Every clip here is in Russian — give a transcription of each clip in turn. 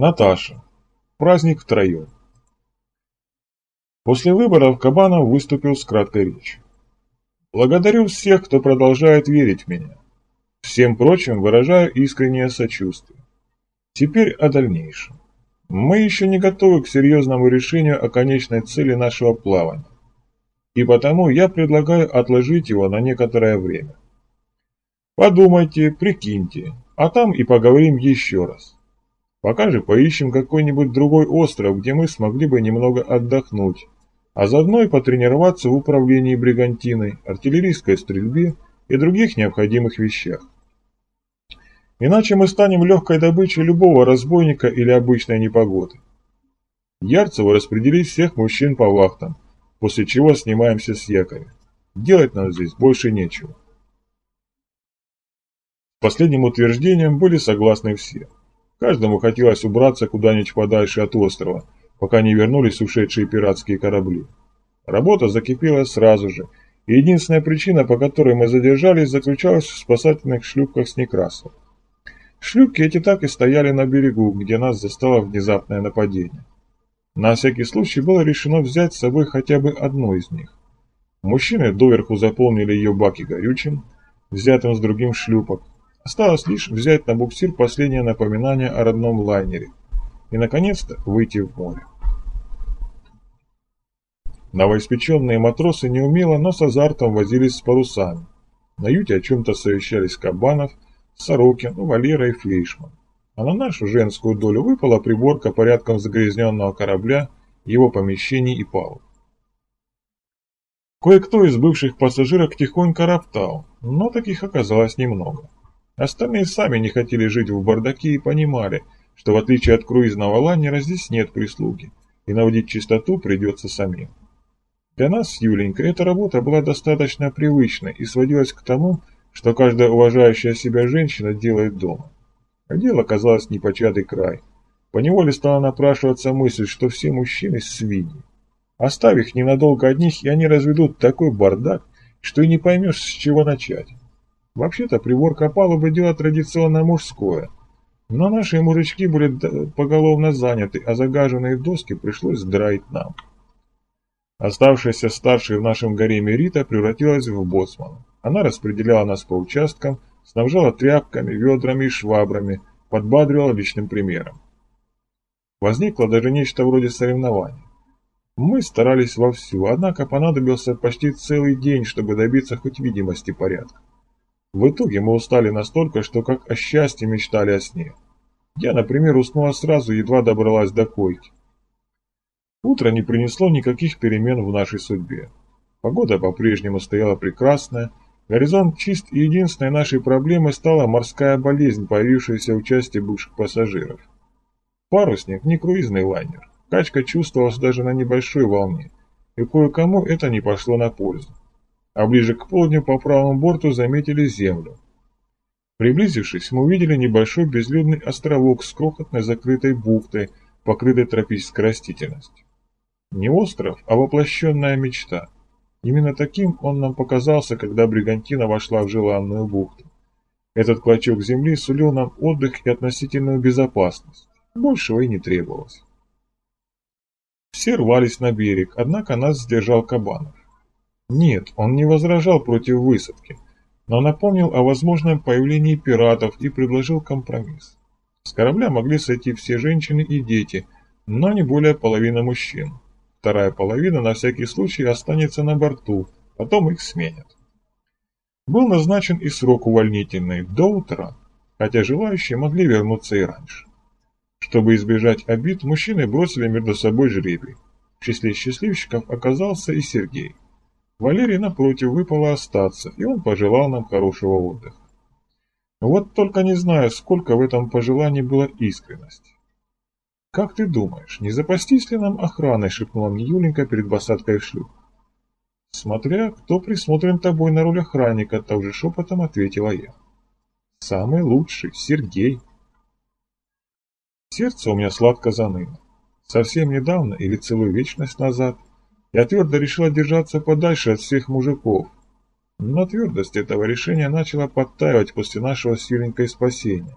Наташа. Праздник втроем. После выборов Кабанов выступил с краткой речью. Благодарю всех, кто продолжает верить в меня. Всем прочим выражаю искреннее сочувствие. Теперь о дальнейшем. Мы еще не готовы к серьезному решению о конечной цели нашего плавания. И потому я предлагаю отложить его на некоторое время. Подумайте, прикиньте, а там и поговорим еще раз. Пока же поищем какой-нибудь другой остров, где мы смогли бы немного отдохнуть, а заодно и потренироваться в управлении бригантиной, артиллерийской стрельбе и других необходимых вещах. Иначе мы станем легкой добычей любого разбойника или обычной непогоды. Ярцеву распределить всех мужчин по вахтам, после чего снимаемся с якоря. Делать нам здесь больше нечего. Последним утверждением были согласны все. Каждому хотелось убраться куда-нибудь подальше от острова, пока не вернулись ушедшие пиратские корабли. Работа закипела сразу же, и единственная причина, по которой мы задержались, заключалась в спасательных шлюпках с Некрасова. Шлюпки эти так и стояли на берегу, где нас застало внезапное нападение. На всякий случай было решено взять с собой хотя бы одну из них. Мужчины доверху заполнили ее баки горючим, взятым с другим шлюпок, Осталось лишь взять на буксир последнее напоминание о родном лайнере и, наконец-то, выйти в море. Новоиспеченные матросы неумело, но с азартом возились с парусами. На юте о чем-то совещались Кабанов, Сорокин, Валера и Флейшман. А на нашу женскую долю выпала приборка порядком загрязненного корабля, его помещений и палуб. Кое-кто из бывших пассажирок тихонько роптал, но таких оказалось немного. Остальные сами не хотели жить в бардаке и понимали, что в отличие от круизного лайнера здесь нет прислуги, и наводить чистоту придется самим. Для нас с Юленькой эта работа была достаточно привычной и сводилась к тому, что каждая уважающая себя женщина делает дома. А дело казалось непочатый край. Поневоле стала напрашиваться мысль, что все мужчины свиньи. Оставь их ненадолго одних, и они разведут такой бардак, что и не поймешь, с чего начать. Вообще-то приборка палубы – дело традиционно мужское. Но наши мужички были поголовно заняты, а загаженные доски пришлось драить нам. Оставшаяся старшей в нашем гареме Рита превратилась в боцмана. Она распределяла нас по участкам, снабжала тряпками, ведрами и швабрами, подбадривала личным примером. Возникло даже нечто вроде соревнований. Мы старались вовсю, однако понадобился почти целый день, чтобы добиться хоть видимости порядка. В итоге мы устали настолько, что как о счастье мечтали о сне. Я, например, уснула сразу, едва добралась до койки. Утро не принесло никаких перемен в нашей судьбе. Погода по-прежнему стояла прекрасная, горизонт чист, и единственной нашей проблемой стала морская болезнь, появившаяся в части бывших пассажиров. Парусник не круизный лайнер. Качка чувствовалась даже на небольшой волне, и кое-кому это не пошло на пользу а ближе к полдню по правому борту заметили землю. Приблизившись, мы увидели небольшой безлюдный островок с крохотной закрытой бухтой, покрытой тропической растительностью. Не остров, а воплощенная мечта. Именно таким он нам показался, когда Бригантина вошла в желанную бухту. Этот клочок земли сулил нам отдых и относительную безопасность. Большего и не требовалось. Все рвались на берег, однако нас сдержал Кабанов. Нет, он не возражал против высадки, но напомнил о возможном появлении пиратов и предложил компромисс. С корабля могли сойти все женщины и дети, но не более половины мужчин. Вторая половина на всякий случай останется на борту, потом их сменят. Был назначен и срок увольнительный до утра, хотя желающие могли вернуться и раньше. Чтобы избежать обид, мужчины бросили между собой жребий. В числе счастливчиков оказался и Сергей. Валерий, напротив, выпало остаться, и он пожелал нам хорошего отдыха. Вот только не знаю, сколько в этом пожелании было искренности. «Как ты думаешь, не запастись ли нам охраной?» — шепнула мне Юленька перед посадкой в шлюп. «Смотря, кто присмотрен тобой на роль охранника», — также шепотом ответила я. «Самый лучший, Сергей». Сердце у меня сладко заныло. Совсем недавно, или целую вечность назад, я твердо решила держаться подальше от всех мужиков. Но твердость этого решения начала подтаивать после нашего с спасения.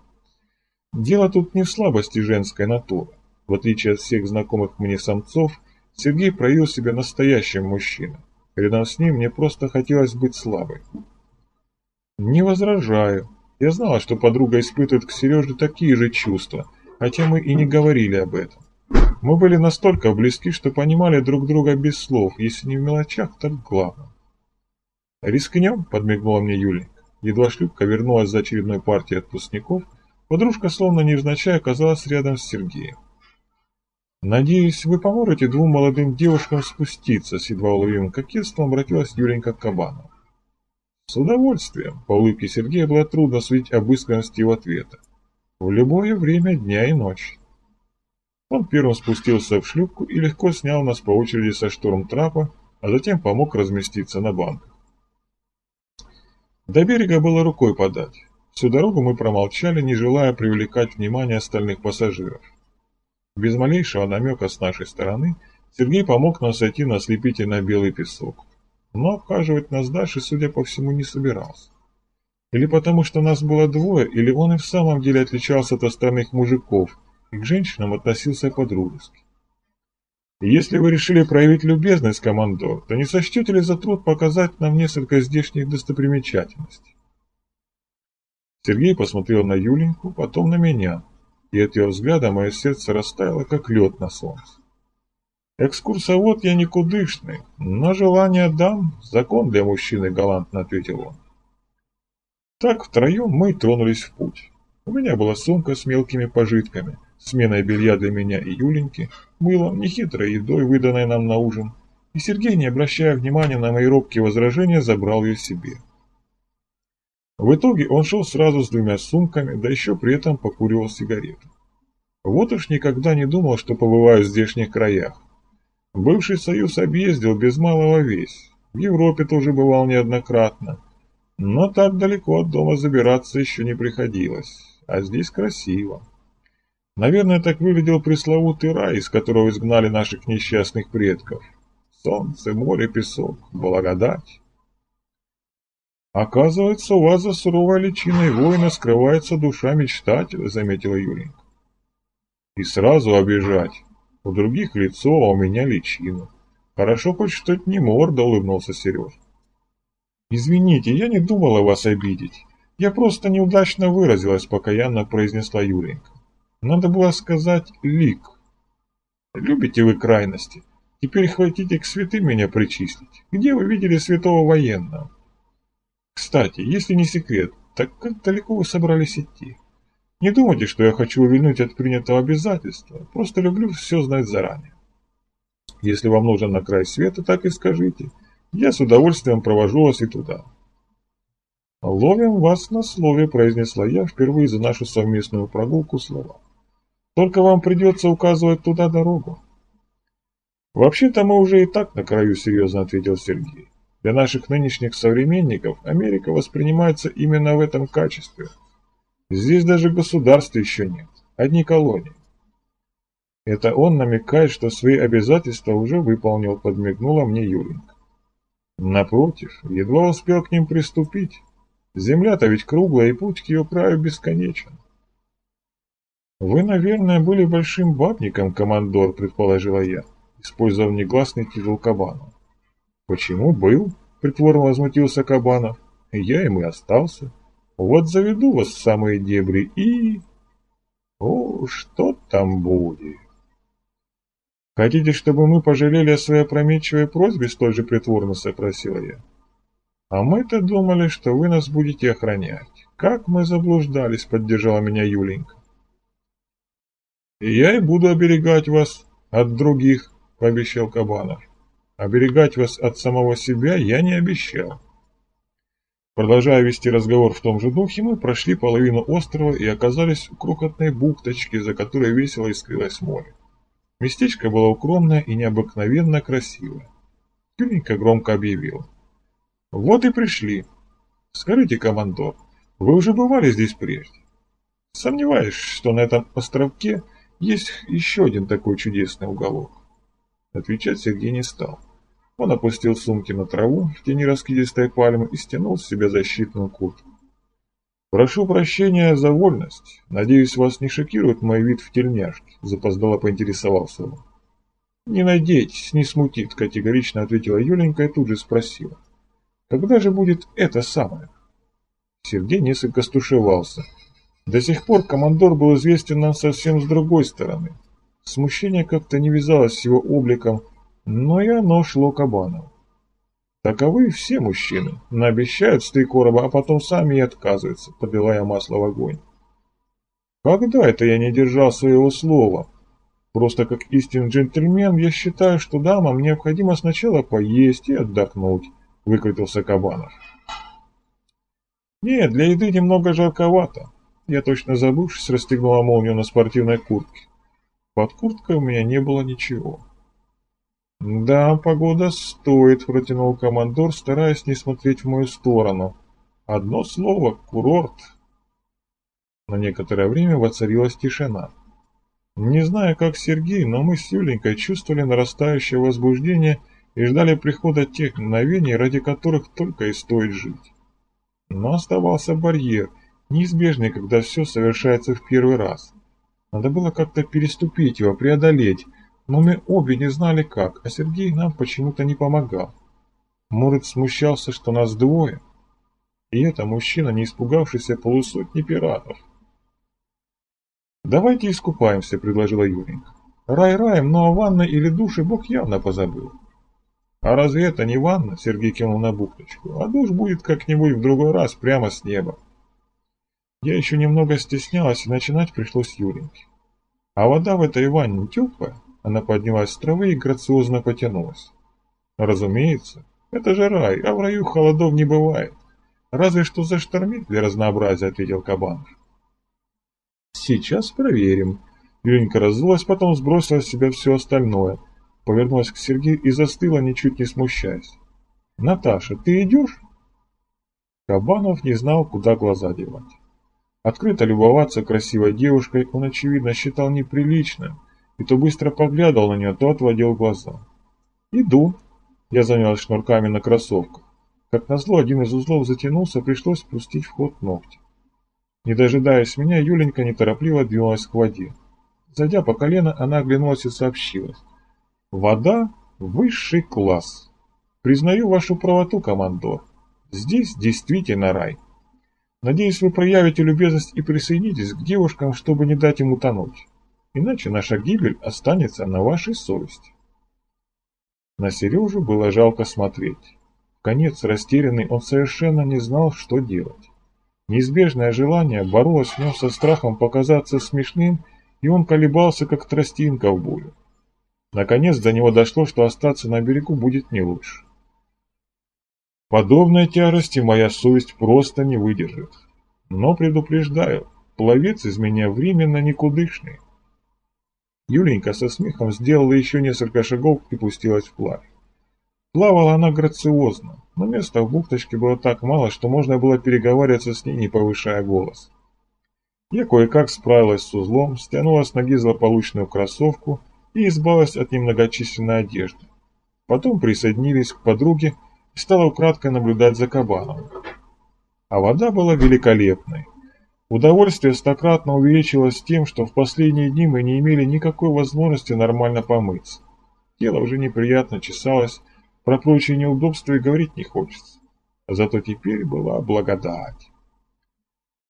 Дело тут не в слабости женской натуры. В отличие от всех знакомых мне самцов, Сергей проявил себя настоящим мужчиной. Рядом с ним мне просто хотелось быть слабой. Не возражаю. Я знала, что подруга испытывает к Сереже такие же чувства, хотя мы и не говорили об этом. Мы были настолько близки, что понимали друг друга без слов, если не в мелочах, так в главном. «Рискнем?» – подмигнула мне Юленька. Едва шлюпка вернулась за очередной партией отпускников, подружка словно невзначай оказалась рядом с Сергеем. «Надеюсь, вы поможете двум молодым девушкам спуститься?» С едва уловимым кокетством обратилась Юленька к Кабанову. «С удовольствием!» По улыбке Сергея было трудно судить об искренности его ответа. «В любое время дня и ночи». Он первым спустился в шлюпку и легко снял нас по очереди со шторм-трапа, а затем помог разместиться на банках. До берега было рукой подать. Всю дорогу мы промолчали, не желая привлекать внимание остальных пассажиров. Без малейшего намека с нашей стороны Сергей помог нам сойти на ослепительно белый песок. Но обхаживать нас дальше, судя по всему, не собирался. Или потому, что нас было двое, или он и в самом деле отличался от остальных мужиков к женщинам относился по-дружески. Если вы решили проявить любезность, командор, то не сочтете ли за труд показать нам несколько здешних достопримечательностей? Сергей посмотрел на Юленьку, потом на меня, и от ее взгляда мое сердце растаяло, как лед на солнце. «Экскурсовод я никудышный, но желание дам – закон для мужчины», – галантно ответил он. Так втроем мы тронулись в путь. У меня была сумка с мелкими пожитками, сменой белья для меня и Юленьки, мылом, нехитрой едой, выданной нам на ужин, и Сергей, не обращая внимания на мои робкие возражения, забрал ее себе. В итоге он шел сразу с двумя сумками, да еще при этом покуривал сигарету. Вот уж никогда не думал, что побываю в здешних краях. Бывший союз объездил без малого весь. В Европе тоже бывал неоднократно. Но так далеко от дома забираться еще не приходилось. А здесь красиво. Наверное, так выглядел пресловутый рай, из которого изгнали наших несчастных предков. Солнце, море, песок, благодать. Оказывается, у вас за суровой личиной воина скрывается душа мечтателя, заметила Юленька. И сразу обижать. У других лицо, а у меня личина. Хорошо хоть что это не морда, улыбнулся Сереж. Извините, я не думала вас обидеть. Я просто неудачно выразилась, покаянно произнесла Юленька. Надо было сказать «лик». Любите вы крайности. Теперь хотите к святым меня причислить. Где вы видели святого военного? Кстати, если не секрет, так как далеко вы собрались идти? Не думайте, что я хочу увильнуть от принятого обязательства, просто люблю все знать заранее. Если вам нужен на край света, так и скажите. Я с удовольствием провожу вас и туда. «Ловим вас на слове», – произнесла я впервые за нашу совместную прогулку слова. «Только вам придется указывать туда дорогу». «Вообще-то мы уже и так на краю», – серьезно ответил Сергей. «Для наших нынешних современников Америка воспринимается именно в этом качестве – Здесь даже государства еще нет, одни колонии. Это он намекает, что свои обязательства уже выполнил, подмигнула мне Юленька. Напротив, едва успел к ним приступить. Земля-то ведь круглая, и путь к ее краю бесконечен. «Вы, наверное, были большим бабником, командор», — предположила я, используя негласный титул Кабанов. «Почему был?» — притворно возмутился Кабанов. «Я им и остался». Вот заведу вас в самые дебри и... О, что там будет? Хотите, чтобы мы пожалели о своей опрометчивой просьбе, столь же притворно сопросила я? А мы-то думали, что вы нас будете охранять. Как мы заблуждались, поддержала меня Юленька. И я и буду оберегать вас от других, пообещал Кабанов. Оберегать вас от самого себя я не обещал. Продолжая вести разговор в том же духе, мы прошли половину острова и оказались в крохотной бухточке, за которой весело искрилось море. Местечко было укромное и необыкновенно красивое. Юленька громко объявила. «Вот и пришли. Скажите, командор, вы уже бывали здесь прежде?» Сомневаюсь, что на этом островке есть еще один такой чудесный уголок. Отвечать Сергей не стал. Он опустил сумки на траву в тени раскидистой пальмы и стянул с себя защитную куртку. «Прошу прощения за вольность. Надеюсь, вас не шокирует мой вид в тельняшке», — запоздало поинтересовался он. «Не надейтесь, не смутит», — категорично ответила Юленька и тут же спросила. «Когда же будет это самое?» Сергей несколько стушевался. До сих пор командор был известен нам совсем с другой стороны. Смущение как-то не вязалось с его обликом, но и оно шло Кабанову. Таковы все мужчины. Наобещают с три короба, а потом сами и отказываются, подливая масло в огонь. Когда это я не держал своего слова? Просто как истинный джентльмен я считаю, что дамам необходимо сначала поесть и отдохнуть, выкрутился Кабанов. Нет, для еды немного жарковато. Я точно забывшись расстегнула молнию на спортивной куртке. Под курткой у меня не было ничего. «Да, погода стоит», — протянул командор, стараясь не смотреть в мою сторону. «Одно слово — курорт». На некоторое время воцарилась тишина. Не знаю, как Сергей, но мы с Юленькой чувствовали нарастающее возбуждение и ждали прихода тех мгновений, ради которых только и стоит жить. Но оставался барьер, неизбежный, когда все совершается в первый раз. Надо было как-то переступить его, преодолеть, но мы обе не знали как, а Сергей нам почему-то не помогал. Может, смущался, что нас двое? И это мужчина, не испугавшийся полусотни пиратов. «Давайте искупаемся», — предложила Юренька. «Рай раем, но о ванной или душе Бог явно позабыл». «А разве это не ванна?» — Сергей кинул на бухточку. «А душ будет как-нибудь в другой раз, прямо с неба». Я еще немного стеснялась, и начинать пришлось Юреньке. «А вода в этой ванне теплая?» Она поднялась с травы и грациозно потянулась. Разумеется, это же рай, а в раю холодов не бывает. Разве что заштормит для разнообразия, ответил Кабанов. Сейчас проверим. Юленька разулась, потом сбросила с себя все остальное. Повернулась к Сергею и застыла, ничуть не смущаясь. «Наташа, ты идешь?» Кабанов не знал, куда глаза девать. Открыто любоваться красивой девушкой он, очевидно, считал неприличным, и то быстро поглядывал на нее, то отводил глаза. «Иду», — я занялась шнурками на кроссовках. Как назло, один из узлов затянулся, пришлось спустить в ход ногти. Не дожидаясь меня, Юленька неторопливо двинулась к воде. Зайдя по колено, она оглянулась и сообщила. «Вода — высший класс. Признаю вашу правоту, командор. Здесь действительно рай. Надеюсь, вы проявите любезность и присоединитесь к девушкам, чтобы не дать им утонуть иначе наша гибель останется на вашей совести. На Сережу было жалко смотреть. В конец растерянный он совершенно не знал, что делать. Неизбежное желание боролось в нем со страхом показаться смешным, и он колебался, как тростинка в бурю. Наконец до него дошло, что остаться на берегу будет не лучше. Подобной тярости моя совесть просто не выдержит. Но предупреждаю, пловец из меня временно никудышный. Юленька со смехом сделала еще несколько шагов и пустилась вплавь. Плавала она грациозно, но места в бухточке было так мало, что можно было переговариваться с ней, не повышая голос. Я кое-как справилась с узлом, стянула с ноги злополучную кроссовку и избавилась от немногочисленной одежды. Потом присоединились к подруге и стала украдкой наблюдать за кабаном. А вода была великолепной. Удовольствие стократно увеличилось тем, что в последние дни мы не имели никакой возможности нормально помыться. Тело уже неприятно чесалось, про прочие неудобства и говорить не хочется. Зато теперь была благодать.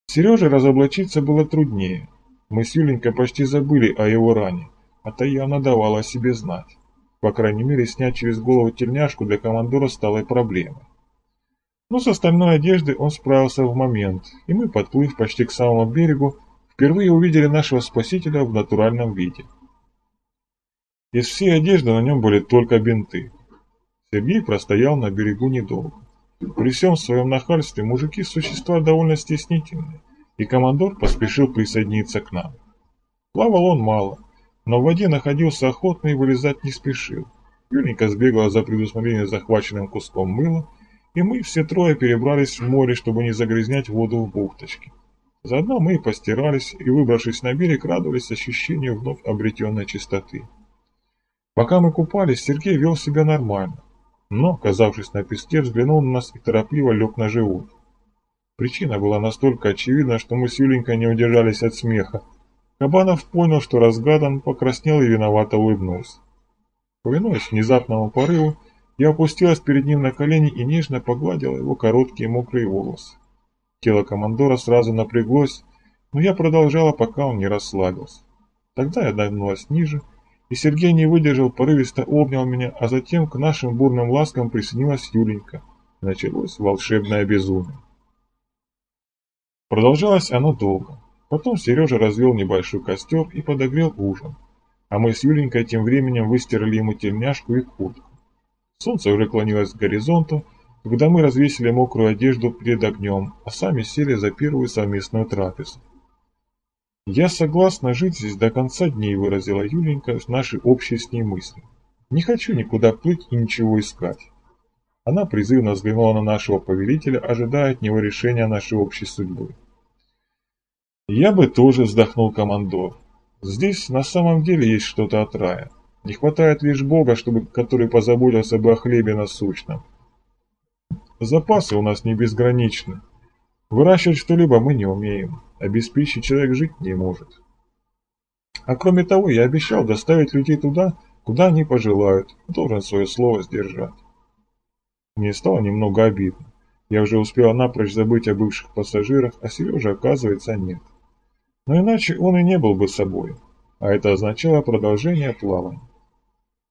Сереже разоблачиться было труднее. Мы с Юленькой почти забыли о его ране, а то явно давала о себе знать. По крайней мере, снять через голову тельняшку для командора стало проблемой. Но с остальной одеждой он справился в момент, и мы, подплыв почти к самому берегу, впервые увидели нашего спасителя в натуральном виде. Из всей одежды на нем были только бинты. Сергей простоял на берегу недолго. При всем своем нахальстве мужики – существа довольно стеснительные, и командор поспешил присоединиться к нам. Плавал он мало, но в воде находился охотно и вылезать не спешил. Юленька сбегала за предусмотрение захваченным куском мыла и мы все трое перебрались в море, чтобы не загрязнять воду в бухточке. Заодно мы и постирались, и, выбравшись на берег, радовались ощущению вновь обретенной чистоты. Пока мы купались, Сергей вел себя нормально, но, оказавшись на песке, взглянул на нас и торопливо лег на живот. Причина была настолько очевидна, что мы с Юленькой не удержались от смеха. Кабанов понял, что разгадан, покраснел и виновато улыбнулся. Повинуясь внезапному порыву, я опустилась перед ним на колени и нежно погладила его короткие мокрые волосы. Тело командора сразу напряглось, но я продолжала, пока он не расслабился. Тогда я нагнулась ниже, и Сергей не выдержал, порывисто обнял меня, а затем к нашим бурным ласкам присоединилась Юленька. Началось волшебное безумие. Продолжалось оно долго. Потом Сережа развел небольшой костер и подогрел ужин, а мы с Юленькой тем временем выстирали ему тельняшку и куртку. Солнце уже клонилось к горизонту, когда мы развесили мокрую одежду перед огнем, а сами сели за первую совместную трапезу. «Я согласна жить здесь до конца дней», — выразила Юленька наши общие с ней мысли. «Не хочу никуда плыть и ничего искать». Она призывно взглянула на нашего повелителя, ожидая от него решения нашей общей судьбы. «Я бы тоже вздохнул командор. Здесь на самом деле есть что-то от рая. Не хватает лишь Бога, чтобы, который позаботился бы о хлебе насущном. Запасы у нас не безграничны. Выращивать что-либо мы не умеем, пищи человек жить не может. А кроме того, я обещал доставить людей туда, куда они пожелают, должен свое слово сдержать. Мне стало немного обидно. Я уже успел напрочь забыть о бывших пассажирах, а Сережа, оказывается, нет. Но иначе он и не был бы собой, а это означало продолжение плавания.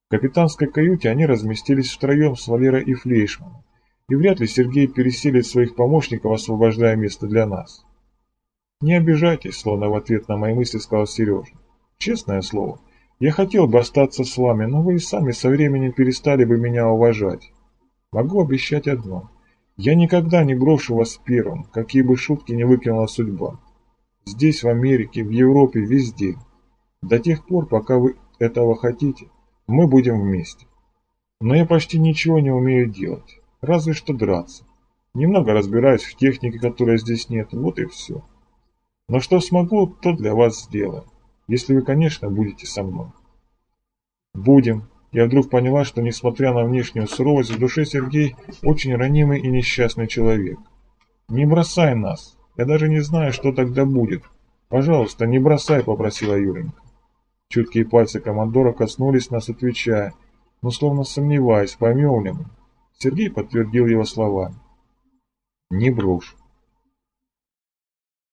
В капитанской каюте они разместились втроем с Валерой и Флейшманом, и вряд ли Сергей переселит своих помощников, освобождая место для нас. «Не обижайтесь», словно в ответ на мои мысли сказал Сережа. «Честное слово, я хотел бы остаться с вами, но вы и сами со временем перестали бы меня уважать. Могу обещать одно. Я никогда не брошу вас первым, какие бы шутки не выкинула судьба. Здесь, в Америке, в Европе, везде. До тех пор, пока вы этого хотите, мы будем вместе. Но я почти ничего не умею делать разве что драться. Немного разбираюсь в технике, которой здесь нет, вот и все. Но что смогу, то для вас сделаю, если вы, конечно, будете со мной. Будем. Я вдруг поняла, что, несмотря на внешнюю суровость, в душе Сергей очень ранимый и несчастный человек. Не бросай нас. Я даже не знаю, что тогда будет. Пожалуйста, не бросай, попросила Юленька. Чуткие пальцы командора коснулись нас, отвечая, но словно сомневаясь, поймем ли мы. Сергей подтвердил его слова. «Не брошь.